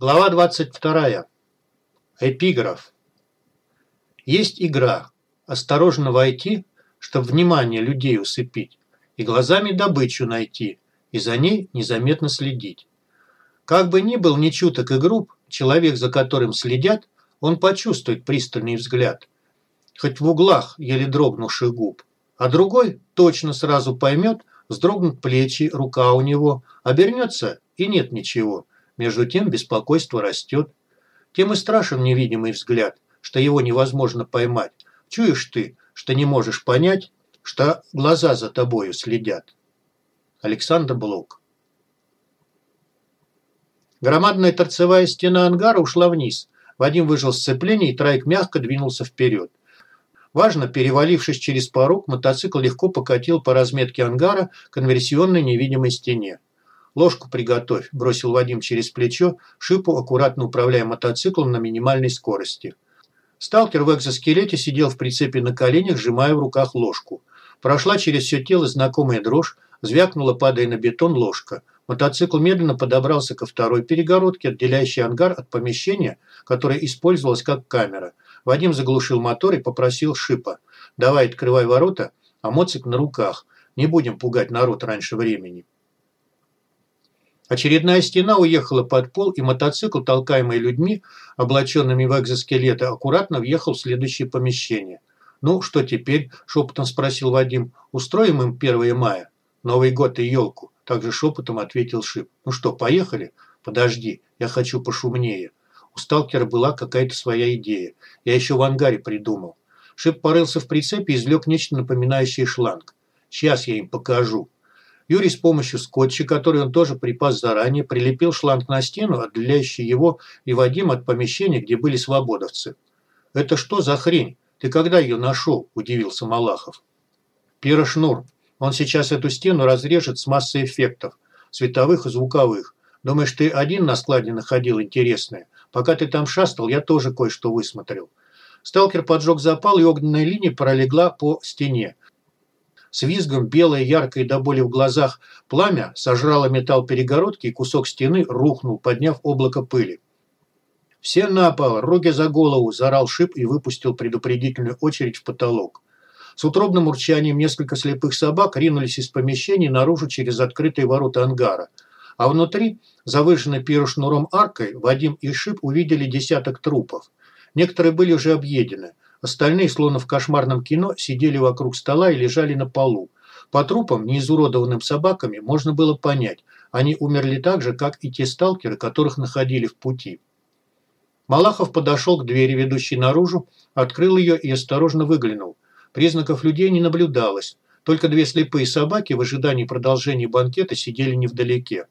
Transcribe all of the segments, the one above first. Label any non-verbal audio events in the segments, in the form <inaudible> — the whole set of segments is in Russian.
Глава 22. Эпиграф. Есть игра. Осторожно войти, чтоб внимание людей усыпить, и глазами добычу найти, и за ней незаметно следить. Как бы ни был нечуток и груб, человек, за которым следят, он почувствует пристальный взгляд, хоть в углах еле дрогнувших губ, а другой точно сразу поймет, вздрогнут плечи, рука у него, обернется и нет ничего – между тем беспокойство растет. Тем и страшен невидимый взгляд, что его невозможно поймать. Чуешь ты, что не можешь понять, что глаза за тобою следят. Александр Блок Громадная торцевая стена ангара ушла вниз. Вадим выжил сцепление, и трайк мягко двинулся вперед. Важно, перевалившись через порог, мотоцикл легко покатил по разметке ангара конверсионной невидимой стене. «Ложку приготовь», – бросил Вадим через плечо, шипу, аккуратно управляя мотоциклом на минимальной скорости. Сталкер в экзоскелете сидел в прицепе на коленях, сжимая в руках ложку. Прошла через все тело знакомая дрожь, звякнула, падая на бетон, ложка. Мотоцикл медленно подобрался ко второй перегородке, отделяющей ангар от помещения, которое использовалось как камера. Вадим заглушил мотор и попросил шипа. «Давай, открывай ворота, а моцик на руках. Не будем пугать народ раньше времени». Очередная стена уехала под пол, и мотоцикл, толкаемый людьми, облаченными в экзоскелеты, аккуратно въехал в следующее помещение. «Ну, что теперь?» – шепотом спросил Вадим. «Устроим им 1 мая? Новый год и елку?» – также шепотом ответил Шип. «Ну что, поехали?» «Подожди, я хочу пошумнее». У сталкера была какая-то своя идея. Я еще в ангаре придумал. Шип порылся в прицепе и извлек нечто напоминающее шланг. «Сейчас я им покажу». Юрий с помощью скотча, который он тоже припас заранее, прилепил шланг на стену, отделяющий его и Вадим от помещения, где были свободовцы. «Это что за хрень? Ты когда ее нашел?» – удивился Малахов. «Пирошнур. Он сейчас эту стену разрежет с массой эффектов, световых и звуковых. Думаешь, ты один на складе находил интересное? Пока ты там шастал, я тоже кое-что высмотрел». Сталкер поджег запал, и огненная линия пролегла по стене. С визгом белое, яркое до боли в глазах пламя сожрало металл перегородки и кусок стены рухнул, подняв облако пыли. «Все на пол! Руки за голову!» – заорал шип и выпустил предупредительную очередь в потолок. С утробным урчанием несколько слепых собак ринулись из помещений наружу через открытые ворота ангара. А внутри, завышенной пирошнуром аркой, Вадим и Шип увидели десяток трупов. Некоторые были уже объедены – Остальные, словно в кошмарном кино, сидели вокруг стола и лежали на полу. По трупам, не изуродованным собаками, можно было понять, они умерли так же, как и те сталкеры, которых находили в пути. Малахов подошел к двери, ведущей наружу, открыл ее и осторожно выглянул. Признаков людей не наблюдалось. Только две слепые собаки в ожидании продолжения банкета сидели невдалеке.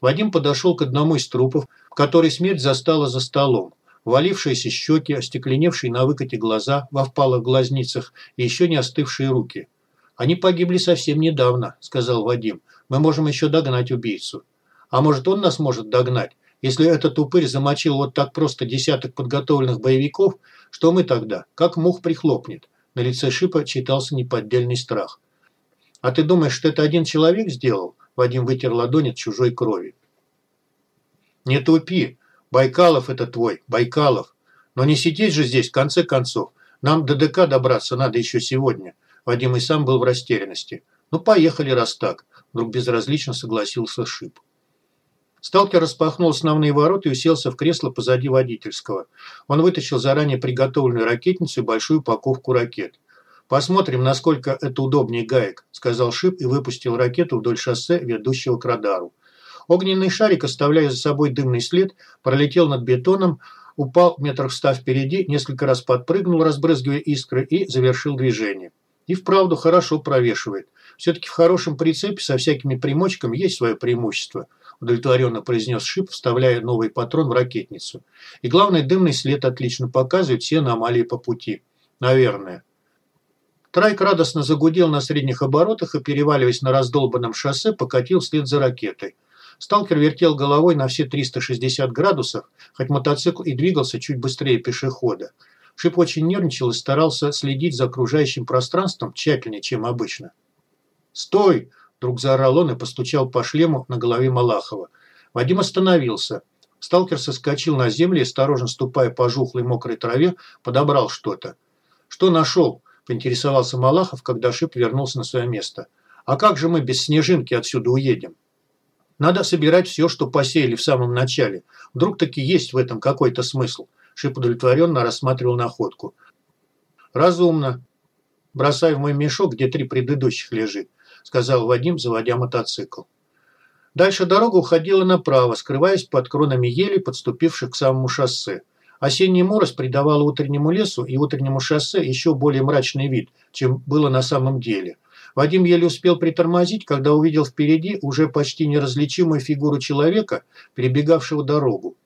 Вадим подошел к одному из трупов, который смерть застала за столом валившиеся щеки, остекленевшие на выкате глаза, во впалых глазницах и еще не остывшие руки. «Они погибли совсем недавно», – сказал Вадим. «Мы можем еще догнать убийцу». «А может, он нас может догнать? Если этот упырь замочил вот так просто десяток подготовленных боевиков, что мы тогда? Как мух прихлопнет?» На лице Шипа читался неподдельный страх. «А ты думаешь, что это один человек сделал?» Вадим вытер ладонь от чужой крови. «Не тупи. Байкалов это твой, Байкалов. Но не сидеть же здесь, в конце концов. Нам до ДК добраться надо еще сегодня. Вадим и сам был в растерянности. Ну, поехали, раз так. Вдруг безразлично согласился Шип. Сталкер распахнул основные ворота и уселся в кресло позади водительского. Он вытащил заранее приготовленную ракетницу и большую упаковку ракет. «Посмотрим, насколько это удобнее гаек», – сказал Шип и выпустил ракету вдоль шоссе, ведущего к радару. Огненный шарик, оставляя за собой дымный след, пролетел над бетоном, упал метров ста впереди, несколько раз подпрыгнул, разбрызгивая искры, и завершил движение. И вправду хорошо провешивает. Все-таки в хорошем прицепе со всякими примочками есть свое преимущество, удовлетворенно произнес Шип, вставляя новый патрон в ракетницу. И главное, дымный след отлично показывает все аномалии по пути. Наверное. Трайк радостно загудел на средних оборотах и, переваливаясь на раздолбанном шоссе, покатил вслед за ракетой. Сталкер вертел головой на все 360 градусов, хоть мотоцикл и двигался чуть быстрее пешехода. Шип очень нервничал и старался следить за окружающим пространством тщательнее, чем обычно. «Стой!» – вдруг заорал он и постучал по шлему на голове Малахова. Вадим остановился. Сталкер соскочил на землю и, осторожно ступая по жухлой мокрой траве, подобрал что-то. «Что нашел?» – поинтересовался Малахов, когда Шип вернулся на свое место. «А как же мы без снежинки отсюда уедем?» «Надо собирать все, что посеяли в самом начале. Вдруг таки есть в этом какой-то смысл». Шип удовлетворенно рассматривал находку. «Разумно. Бросай в мой мешок, где три предыдущих лежит», – сказал Вадим, заводя мотоцикл. Дальше дорога уходила направо, скрываясь под кронами ели, подступивших к самому шоссе. Осенний мороз придавал утреннему лесу и утреннему шоссе еще более мрачный вид, чем было на самом деле. Вадим еле успел притормозить, когда увидел впереди уже почти неразличимую фигуру человека, перебегавшего дорогу.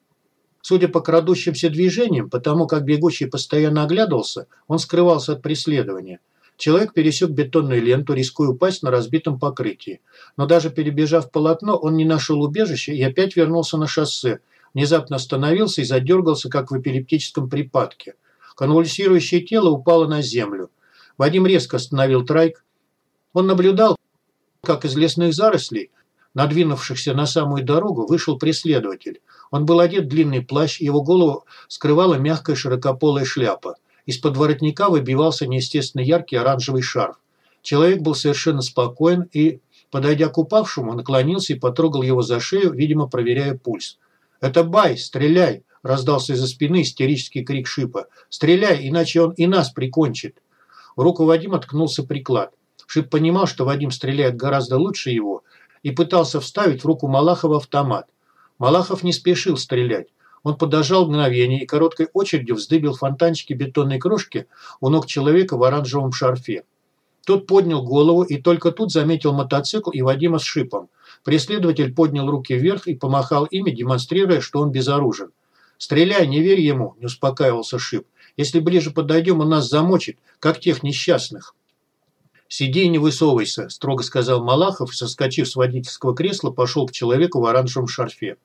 Судя по крадущимся движениям, потому как бегущий постоянно оглядывался, он скрывался от преследования – Человек пересек бетонную ленту, рискуя упасть на разбитом покрытии. Но даже перебежав полотно, он не нашел убежища и опять вернулся на шоссе. Внезапно остановился и задергался, как в эпилептическом припадке. Конвульсирующее тело упало на землю. Вадим резко остановил трайк. Он наблюдал, как из лесных зарослей, надвинувшихся на самую дорогу, вышел преследователь. Он был одет в длинный плащ, его голову скрывала мягкая широкополая шляпа. Из-под воротника выбивался неестественно яркий оранжевый шарф. Человек был совершенно спокоен и, подойдя к упавшему, наклонился и потрогал его за шею, видимо, проверяя пульс. «Это Бай! Стреляй!» – раздался из-за спины истерический крик Шипа. «Стреляй, иначе он и нас прикончит!» В руку Вадима ткнулся приклад. Шип понимал, что Вадим стреляет гораздо лучше его, и пытался вставить в руку Малахова автомат. Малахов не спешил стрелять. Он подожал мгновение и короткой очередью вздыбил фонтанчики бетонной крошки у ног человека в оранжевом шарфе. Тот поднял голову и только тут заметил мотоцикл и Вадима с шипом. Преследователь поднял руки вверх и помахал ими, демонстрируя, что он безоружен. «Стреляй, не верь ему», – не успокаивался Шип. «Если ближе подойдем, он нас замочит, как тех несчастных». «Сиди и не высовывайся», – строго сказал Малахов соскочив с водительского кресла, пошел к человеку в оранжевом шарфе.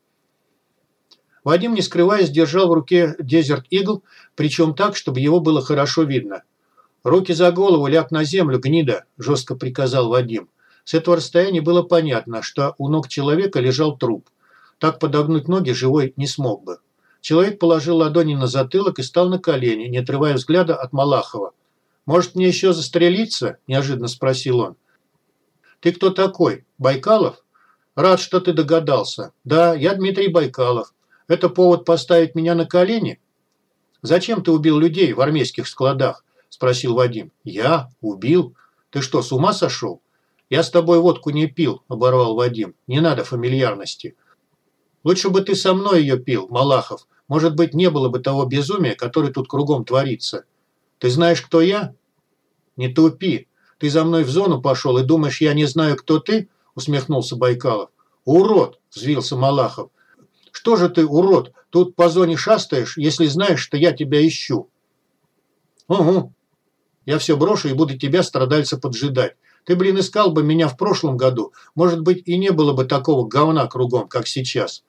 Вадим, не скрываясь, держал в руке Desert Eagle, причем так, чтобы его было хорошо видно. «Руки за голову, ляг на землю, гнида!» – жестко приказал Вадим. С этого расстояния было понятно, что у ног человека лежал труп. Так подогнуть ноги живой не смог бы. Человек положил ладони на затылок и стал на колени, не отрывая взгляда от Малахова. «Может, мне еще застрелиться?» – неожиданно спросил он. «Ты кто такой? Байкалов?» «Рад, что ты догадался. Да, я Дмитрий Байкалов. Это повод поставить меня на колени? Зачем ты убил людей в армейских складах? Спросил Вадим. Я? Убил? Ты что, с ума сошел? Я с тобой водку не пил, оборвал Вадим. Не надо фамильярности. Лучше бы ты со мной ее пил, Малахов. Может быть, не было бы того безумия, которое тут кругом творится. Ты знаешь, кто я? Не тупи. Ты за мной в зону пошел и думаешь, я не знаю, кто ты? Усмехнулся Байкалов. Урод! Взвился Малахов. Что же ты, урод, тут по зоне шастаешь, если знаешь, что я тебя ищу? Угу. Я все брошу и буду тебя, страдальца, поджидать. Ты, блин, искал бы меня в прошлом году. Может быть, и не было бы такого говна кругом, как сейчас.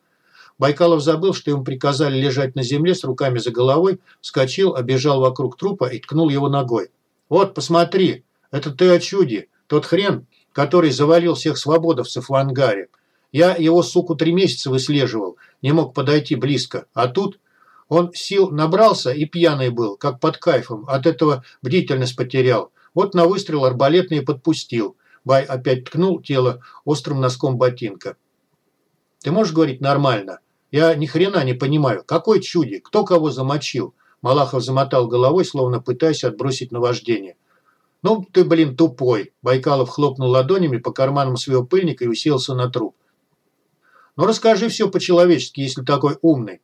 Байкалов забыл, что ему приказали лежать на земле с руками за головой, вскочил, обежал вокруг трупа и ткнул его ногой. «Вот, посмотри, это ты о чуде, тот хрен, который завалил всех свободовцев в ангаре. Я его, суку, три месяца выслеживал, не мог подойти близко. А тут он сил набрался и пьяный был, как под кайфом. От этого бдительность потерял. Вот на выстрел арбалетный подпустил. Бай опять ткнул тело острым носком ботинка. «Ты можешь говорить нормально? Я ни хрена не понимаю. Какой чуди? Кто кого замочил?» Малахов замотал головой, словно пытаясь отбросить наваждение. «Ну ты, блин, тупой!» Байкалов хлопнул ладонями по карманам своего пыльника и уселся на труп. Ну расскажи все по-человечески, если такой умный.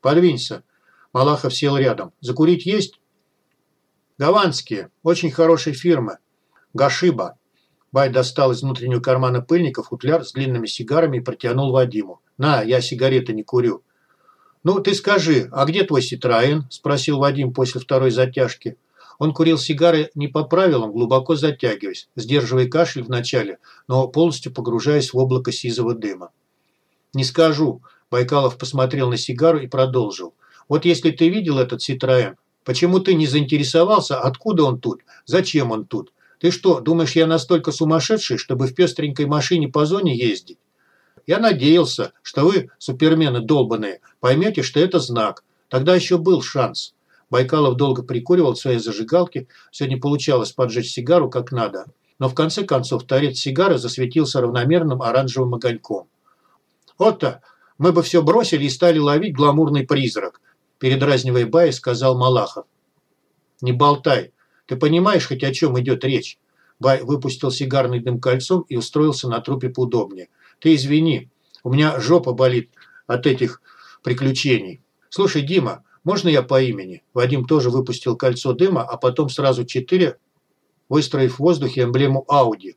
Подвинься. Малахов сел рядом. Закурить есть? Гаванские. Очень хорошей фирмы. Гашиба. Бай достал из внутреннего кармана пыльника футляр с длинными сигарами и протянул Вадиму. «На, я сигареты не курю». «Ну, ты скажи, а где твой Ситроен?» – спросил Вадим после второй затяжки. Он курил сигары не по правилам, глубоко затягиваясь, сдерживая кашель вначале, но полностью погружаясь в облако сизого дыма. «Не скажу». Байкалов посмотрел на сигару и продолжил. «Вот если ты видел этот Ситроен, почему ты не заинтересовался, откуда он тут, зачем он тут? Ты что, думаешь, я настолько сумасшедший, чтобы в пестренькой машине по зоне ездить?» Я надеялся, что вы, супермены долбаные, поймете, что это знак. Тогда еще был шанс. Байкалов долго прикуривал свои зажигалки, все не получалось поджечь сигару как надо. Но в конце концов торец сигары засветился равномерным оранжевым огоньком. «Вот-то, мы бы все бросили и стали ловить гламурный призрак», передразнивая Бай, сказал Малахов. «Не болтай. Ты понимаешь хоть о чем идет речь?» Бай выпустил сигарный дым кольцом и устроился на трупе поудобнее. «Ты извини, у меня жопа болит от этих приключений. Слушай, Дима, можно я по имени?» Вадим тоже выпустил кольцо дыма, а потом сразу четыре, выстроив в воздухе эмблему Ауди.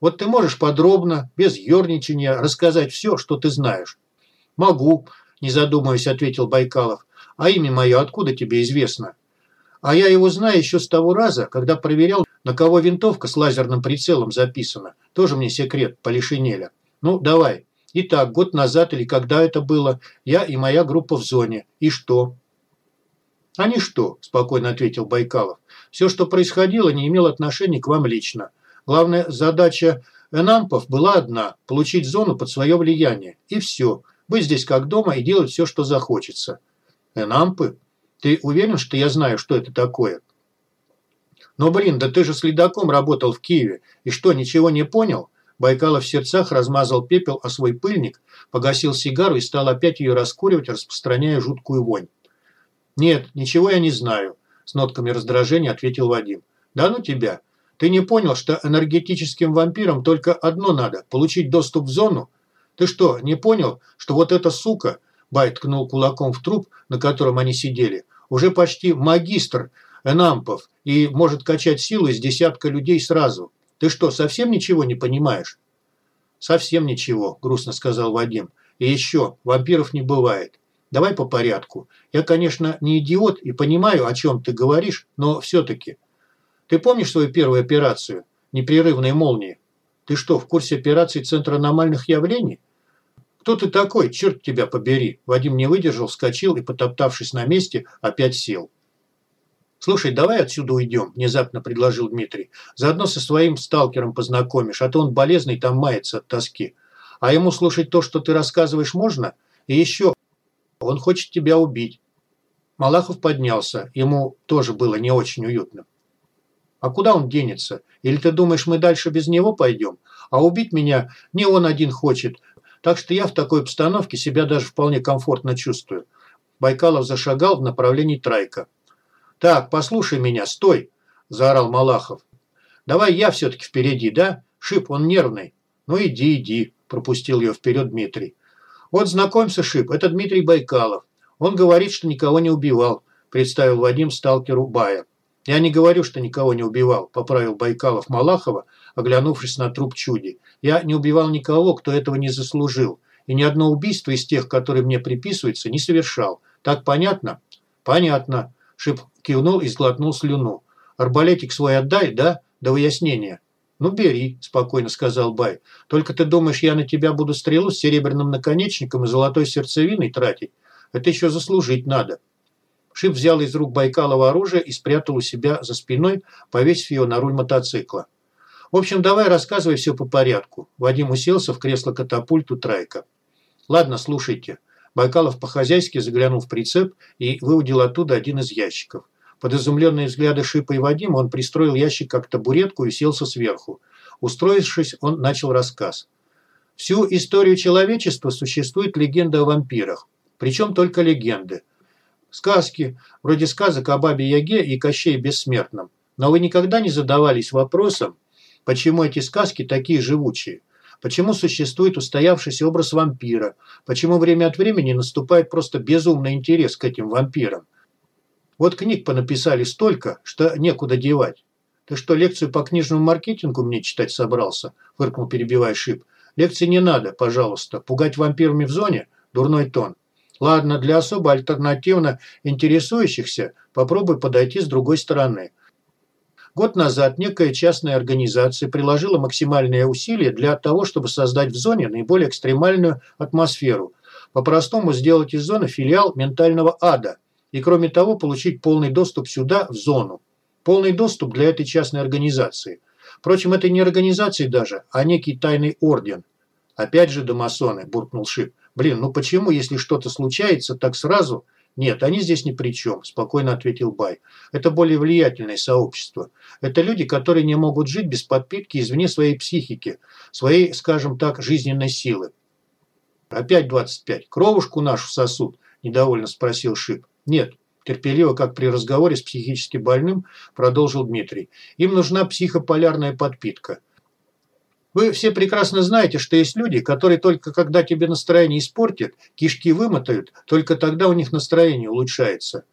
«Вот ты можешь подробно, без ерничания, рассказать все, что ты знаешь?» «Могу», – не задумываясь, ответил Байкалов. «А имя мое откуда тебе известно?» «А я его знаю еще с того раза, когда проверял, на кого винтовка с лазерным прицелом записана. Тоже мне секрет, Полишинеля. Ну, давай, Итак, год назад или когда это было, я и моя группа в зоне. И что? А не что, спокойно ответил Байкалов. Все, что происходило, не имело отношения к вам лично. Главная задача Энампов была одна – получить зону под свое влияние. И все. Быть здесь как дома и делать все, что захочется. Энампы? Ты уверен, что я знаю, что это такое? Но, блин, да ты же следаком работал в Киеве. И что, ничего не понял? Байкалов в сердцах размазал пепел о свой пыльник, погасил сигару и стал опять ее раскуривать, распространяя жуткую вонь. «Нет, ничего я не знаю», – с нотками раздражения ответил Вадим. «Да ну тебя! Ты не понял, что энергетическим вампирам только одно надо – получить доступ в зону? Ты что, не понял, что вот эта сука, – Бай ткнул кулаком в труп, на котором они сидели, – уже почти магистр Энампов и может качать силу из десятка людей сразу? Ты что, совсем ничего не понимаешь?» «Совсем ничего», – грустно сказал Вадим. «И еще, вампиров не бывает. Давай по порядку. Я, конечно, не идиот и понимаю, о чем ты говоришь, но все-таки. Ты помнишь свою первую операцию? Непрерывные молнии? Ты что, в курсе операции Центра аномальных явлений? Кто ты такой, черт тебя побери?» Вадим не выдержал, вскочил и, потоптавшись на месте, опять сел. «Слушай, давай отсюда уйдем», – внезапно предложил Дмитрий. «Заодно со своим сталкером познакомишь, а то он болезный там мается от тоски. А ему слушать то, что ты рассказываешь, можно? И еще, он хочет тебя убить». Малахов поднялся. Ему тоже было не очень уютно. «А куда он денется? Или ты думаешь, мы дальше без него пойдем? А убить меня не он один хочет. Так что я в такой обстановке себя даже вполне комфортно чувствую». Байкалов зашагал в направлении Трайка. «Так, послушай меня, стой!» – заорал Малахов. «Давай я все-таки впереди, да? Шип, он нервный». «Ну иди, иди», – пропустил ее вперед Дмитрий. «Вот знакомься, Шип, это Дмитрий Байкалов. Он говорит, что никого не убивал», – представил Вадим сталкеру Бая. «Я не говорю, что никого не убивал», – поправил Байкалов Малахова, оглянувшись на труп чуди. «Я не убивал никого, кто этого не заслужил, и ни одно убийство из тех, которые мне приписываются, не совершал. Так понятно?» «Понятно», Шип кивнул и сглотнул слюну. «Арбалетик свой отдай, да? До выяснения». «Ну, бери», – спокойно сказал Бай. «Только ты думаешь, я на тебя буду стрелу с серебряным наконечником и золотой сердцевиной тратить? Это еще заслужить надо». Шип взял из рук Байкалова оружие и спрятал у себя за спиной, повесив его на руль мотоцикла. «В общем, давай рассказывай все по порядку». Вадим уселся в кресло катапульту Трайка. «Ладно, слушайте. Байкалов по-хозяйски заглянул в прицеп и выудил оттуда один из ящиков. Под изумленные взгляды Шипа и Вадима он пристроил ящик как табуретку и селся сверху. Устроившись, он начал рассказ. Всю историю человечества существует легенда о вампирах. Причем только легенды. Сказки, вроде сказок о Бабе Яге и Кощее Бессмертном. Но вы никогда не задавались вопросом, почему эти сказки такие живучие? Почему существует устоявшийся образ вампира? Почему время от времени наступает просто безумный интерес к этим вампирам? Вот книг понаписали столько, что некуда девать. Ты что, лекцию по книжному маркетингу мне читать собрался? Фыркнул, перебивая Шип. Лекции не надо, пожалуйста. Пугать вампирами в зоне – дурной тон. Ладно, для особо альтернативно интересующихся попробуй подойти с другой стороны – Год назад некая частная организация приложила максимальные усилия для того, чтобы создать в зоне наиболее экстремальную атмосферу. По-простому сделать из зоны филиал ментального ада. И кроме того, получить полный доступ сюда, в зону. Полный доступ для этой частной организации. Впрочем, это не организация даже, а некий тайный орден. «Опять же домасоны», – буркнул Шип. «Блин, ну почему, если что-то случается, так сразу?» «Нет, они здесь ни при чем», – спокойно ответил Бай. «Это более влиятельное сообщество. Это люди, которые не могут жить без подпитки извне своей психики, своей, скажем так, жизненной силы». «Опять двадцать пять. Кровушку нашу сосуд?» – недовольно спросил Шип. «Нет, терпеливо, как при разговоре с психически больным, продолжил Дмитрий. Им нужна психополярная подпитка. Вы все прекрасно знаете, что есть люди, которые только когда тебе настроение испортят, кишки вымотают, только тогда у них настроение улучшается.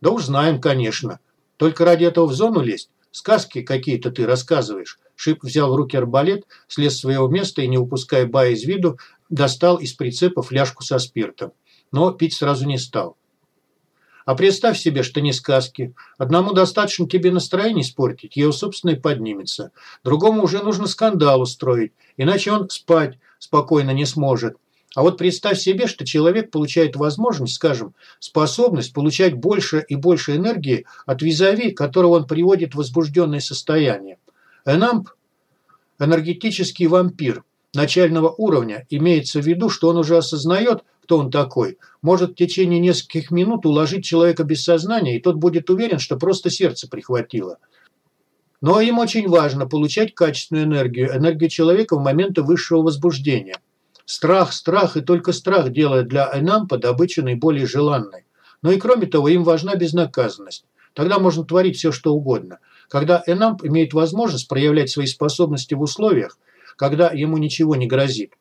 Да уж знаем, конечно. Только ради этого в зону лезть? Сказки какие-то ты рассказываешь. Шип взял в руки арбалет, слез с своего места и, не упуская Бая из виду, достал из прицепа фляжку со спиртом. Но пить сразу не стал. А представь себе, что не сказки. Одному достаточно тебе настроение испортить, его собственно и поднимется. Другому уже нужно скандал устроить, иначе он спать спокойно не сможет. А вот представь себе, что человек получает возможность, скажем, способность получать больше и больше энергии от визави, которого он приводит в возбужденное состояние. Энамп – энергетический вампир начального уровня. Имеется в виду, что он уже осознает, кто он такой, может в течение нескольких минут уложить человека без сознания, и тот будет уверен, что просто сердце прихватило. Но им очень важно получать качественную энергию, энергию человека в моменты высшего возбуждения. Страх, страх и только страх делает для Энампа добычу наиболее желанной. Но и кроме того, им важна безнаказанность. Тогда можно творить все, что угодно. Когда Энамп имеет возможность проявлять свои способности в условиях, когда ему ничего не грозит.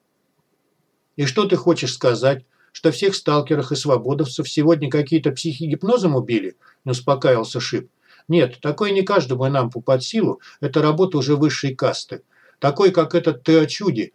И что ты хочешь сказать? Что всех сталкеров и свободовцев сегодня какие-то психи гипнозом убили? Не успокаивался Шип. Нет, такой не каждому Энампу под силу. Это работа уже высшей касты. Такой, как этот Теочуди,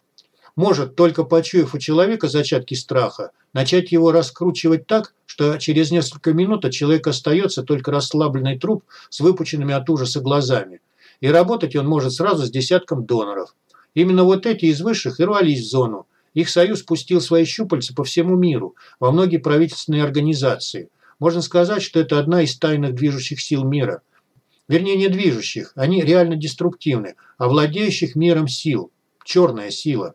может, только почуяв у человека зачатки страха, начать его раскручивать так, что через несколько минут от человека остается только расслабленный труп с выпученными от ужаса глазами. И работать он может сразу с десятком доноров. Именно вот эти из высших и рвались в зону, их союз пустил свои щупальца по всему миру, во многие правительственные организации. Можно сказать, что это одна из тайных движущих сил мира. Вернее, не движущих, они реально деструктивны, а владеющих миром сил. Черная сила.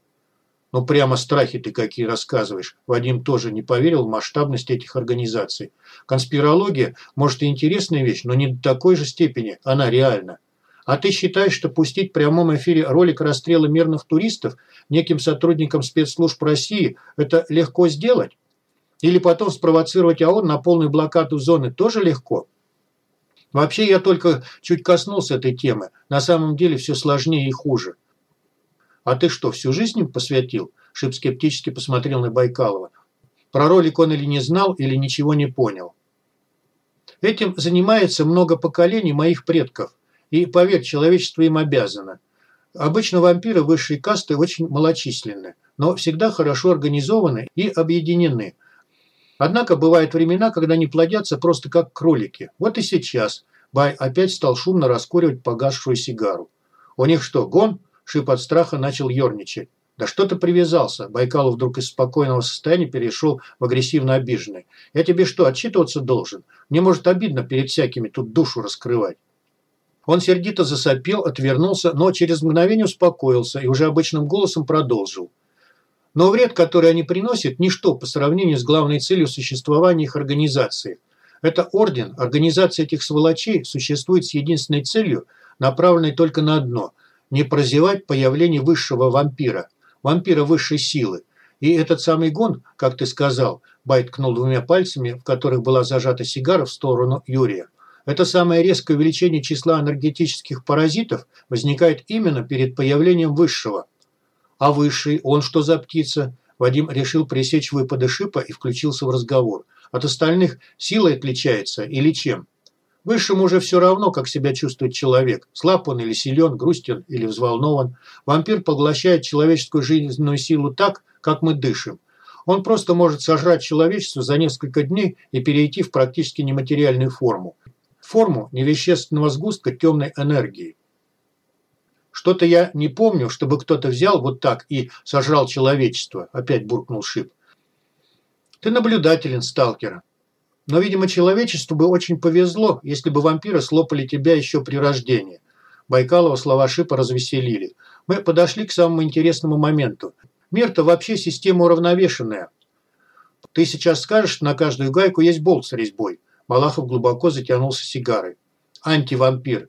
Ну прямо страхи ты какие рассказываешь. Вадим тоже не поверил в масштабность этих организаций. Конспирология, может и интересная вещь, но не до такой же степени она реальна. А ты считаешь, что пустить в прямом эфире ролик расстрела мирных туристов неким сотрудникам спецслужб России – это легко сделать? Или потом спровоцировать ООН на полную блокаду зоны тоже легко? Вообще я только чуть коснулся этой темы. На самом деле все сложнее и хуже. А ты что, всю жизнь им посвятил? Шип скептически посмотрел на Байкалова. Про ролик он или не знал, или ничего не понял. Этим занимается много поколений моих предков. И, поверь, человечество им обязано. Обычно вампиры высшей касты очень малочисленны, но всегда хорошо организованы и объединены. Однако бывают времена, когда они плодятся просто как кролики. Вот и сейчас Бай опять стал шумно раскуривать погасшую сигару. У них что, гон? Шип от страха начал ерничать. «Да что ты привязался?» Байкалов вдруг из спокойного состояния перешел в агрессивно обиженный. «Я тебе что, отчитываться должен? Мне, может, обидно перед всякими тут душу раскрывать». Он сердито засопел, отвернулся, но через мгновение успокоился и уже обычным голосом продолжил. Но вред, который они приносят, ничто по сравнению с главной целью существования их организации. Это орден, организация этих сволочей существует с единственной целью, направленной только на одно – не прозевать появление высшего вампира, вампира высшей силы. И этот самый гон, как ты сказал, Байт ткнул двумя пальцами, в которых была зажата сигара в сторону Юрия – это самое резкое увеличение числа энергетических паразитов возникает именно перед появлением высшего. А высший, он что за птица? Вадим решил пресечь выпады шипа и включился в разговор. От остальных силой отличается или чем? Высшему уже все равно, как себя чувствует человек. Слаб он или силен, грустен или взволнован. Вампир поглощает человеческую жизненную силу так, как мы дышим. Он просто может сожрать человечество за несколько дней и перейти в практически нематериальную форму форму невещественного сгустка темной энергии. Что-то я не помню, чтобы кто-то взял вот так и сожрал человечество, опять буркнул Шип. Ты наблюдателен, сталкер. Но, видимо, человечеству бы очень повезло, если бы вампиры слопали тебя еще при рождении. Байкалова слова Шипа развеселили. Мы подошли к самому интересному моменту. Мир-то вообще система уравновешенная. Ты сейчас скажешь, что на каждую гайку есть болт с резьбой. Малахов глубоко затянулся сигарой. Антивампир.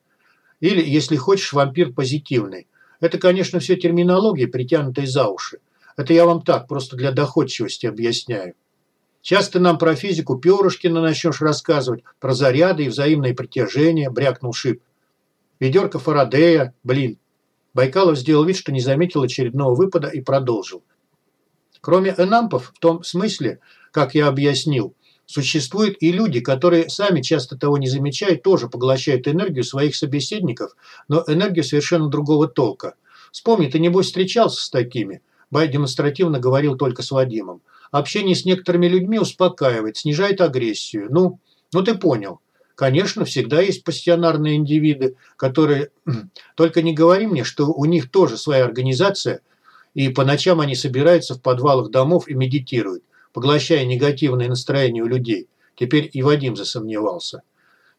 Или, если хочешь, вампир позитивный. Это, конечно, все терминология, притянутая за уши. Это я вам так, просто для доходчивости объясняю. Сейчас ты нам про физику Пёрышкина начнешь рассказывать, про заряды и взаимное притяжение, брякнул Шип. Ведерко Фарадея, блин. Байкалов сделал вид, что не заметил очередного выпада и продолжил. Кроме энампов, в том смысле, как я объяснил, существуют и люди, которые сами часто того не замечают, тоже поглощают энергию своих собеседников, но энергию совершенно другого толка. Вспомни, ты небось встречался с такими. Бай демонстративно говорил только с Вадимом. Общение с некоторыми людьми успокаивает, снижает агрессию. Ну, ну ты понял. Конечно, всегда есть пассионарные индивиды, которые... <clears throat> Только не говори мне, что у них тоже своя организация – и по ночам они собираются в подвалах домов и медитируют, поглощая негативное настроение у людей. Теперь и Вадим засомневался.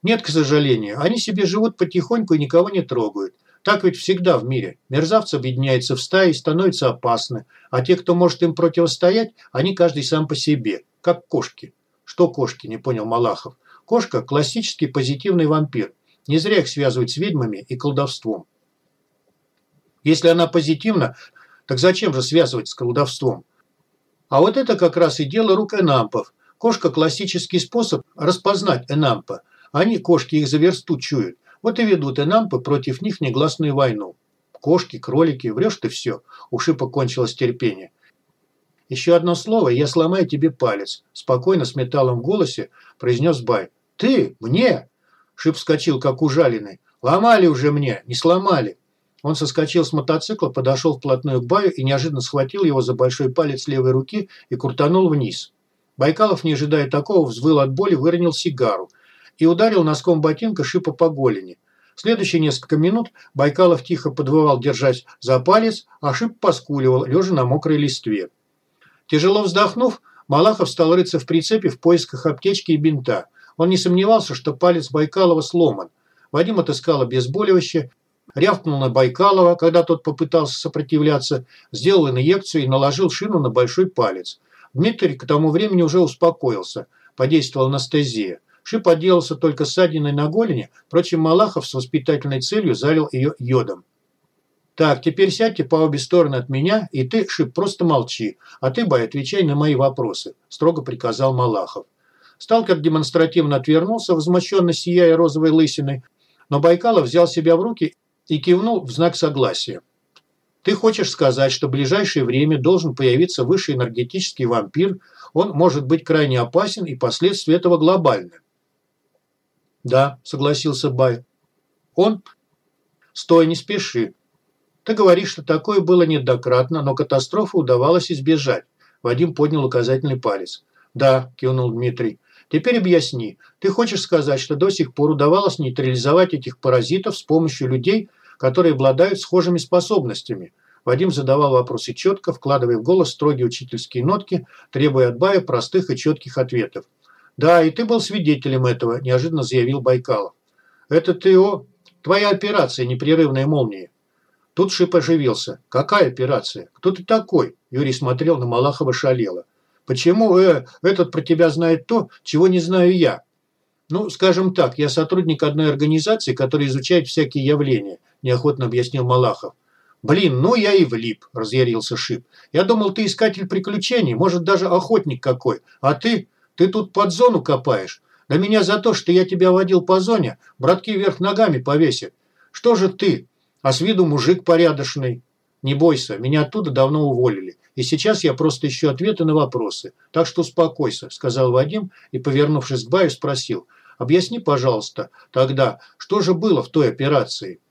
Нет, к сожалению, они себе живут потихоньку и никого не трогают. Так ведь всегда в мире. Мерзавцы объединяются в стаи и становятся опасны, а те, кто может им противостоять, они каждый сам по себе, как кошки. Что кошки, не понял Малахов. Кошка – классический позитивный вампир. Не зря их связывают с ведьмами и колдовством. Если она позитивна, так зачем же связывать с колдовством? А вот это как раз и дело рук энампов. Кошка – классический способ распознать энампа. Они, кошки, их за версту чуют. Вот и ведут энампы против них негласную войну. Кошки, кролики, врешь ты все. У Шипа кончилось терпение. Еще одно слово, я сломаю тебе палец. Спокойно, с металлом в голосе, произнес Бай. Ты? Мне? Шип вскочил, как ужаленный. Ломали уже мне, не сломали. Он соскочил с мотоцикла, подошел вплотную к Баю и неожиданно схватил его за большой палец левой руки и крутанул вниз. Байкалов, не ожидая такого, взвыл от боли, выронил сигару и ударил носком ботинка шипа по голени. В следующие несколько минут Байкалов тихо подвывал, держась за палец, а шип поскуливал, лежа на мокрой листве. Тяжело вздохнув, Малахов стал рыться в прицепе в поисках аптечки и бинта. Он не сомневался, что палец Байкалова сломан. Вадим отыскал обезболивающее рявкнул на Байкалова, когда тот попытался сопротивляться, сделал инъекцию и наложил шину на большой палец. Дмитрий к тому времени уже успокоился, подействовала анестезия. Шип отделался только ссадиной на голени, впрочем, Малахов с воспитательной целью залил ее йодом. «Так, теперь сядьте по обе стороны от меня, и ты, Шип, просто молчи, а ты, Бай, отвечай на мои вопросы», – строго приказал Малахов. Сталкер демонстративно отвернулся, возмущенно сияя розовой лысиной, но Байкалов взял себя в руки и кивнул в знак согласия. Ты хочешь сказать, что в ближайшее время должен появиться высший энергетический вампир, он может быть крайне опасен и последствия этого глобальны. Да, согласился Бай. Он... Стой, не спеши. Ты говоришь, что такое было неоднократно, но катастрофы удавалось избежать. Вадим поднял указательный палец. Да, кивнул Дмитрий. Теперь объясни, ты хочешь сказать, что до сих пор удавалось нейтрализовать этих паразитов с помощью людей, которые обладают схожими способностями? Вадим задавал вопросы четко, вкладывая в голос строгие учительские нотки, требуя от Бая простых и четких ответов. «Да, и ты был свидетелем этого», – неожиданно заявил Байкалов. «Это ты о... Твоя операция «Непрерывная молния». Тут Шип оживился. «Какая операция? Кто ты такой?» Юрий смотрел на Малахова шалело. Почему э, этот про тебя знает то, чего не знаю я? Ну, скажем так, я сотрудник одной организации, которая изучает всякие явления, неохотно объяснил Малахов. Блин, ну я и влип, разъярился Шип. Я думал, ты искатель приключений, может, даже охотник какой. А ты, ты тут под зону копаешь. На меня за то, что я тебя водил по зоне, братки вверх ногами повесят. Что же ты? А с виду мужик порядочный. Не бойся, меня оттуда давно уволили. И сейчас я просто ищу ответы на вопросы. Так что успокойся», – сказал Вадим и, повернувшись к Баю, спросил. «Объясни, пожалуйста, тогда, что же было в той операции?»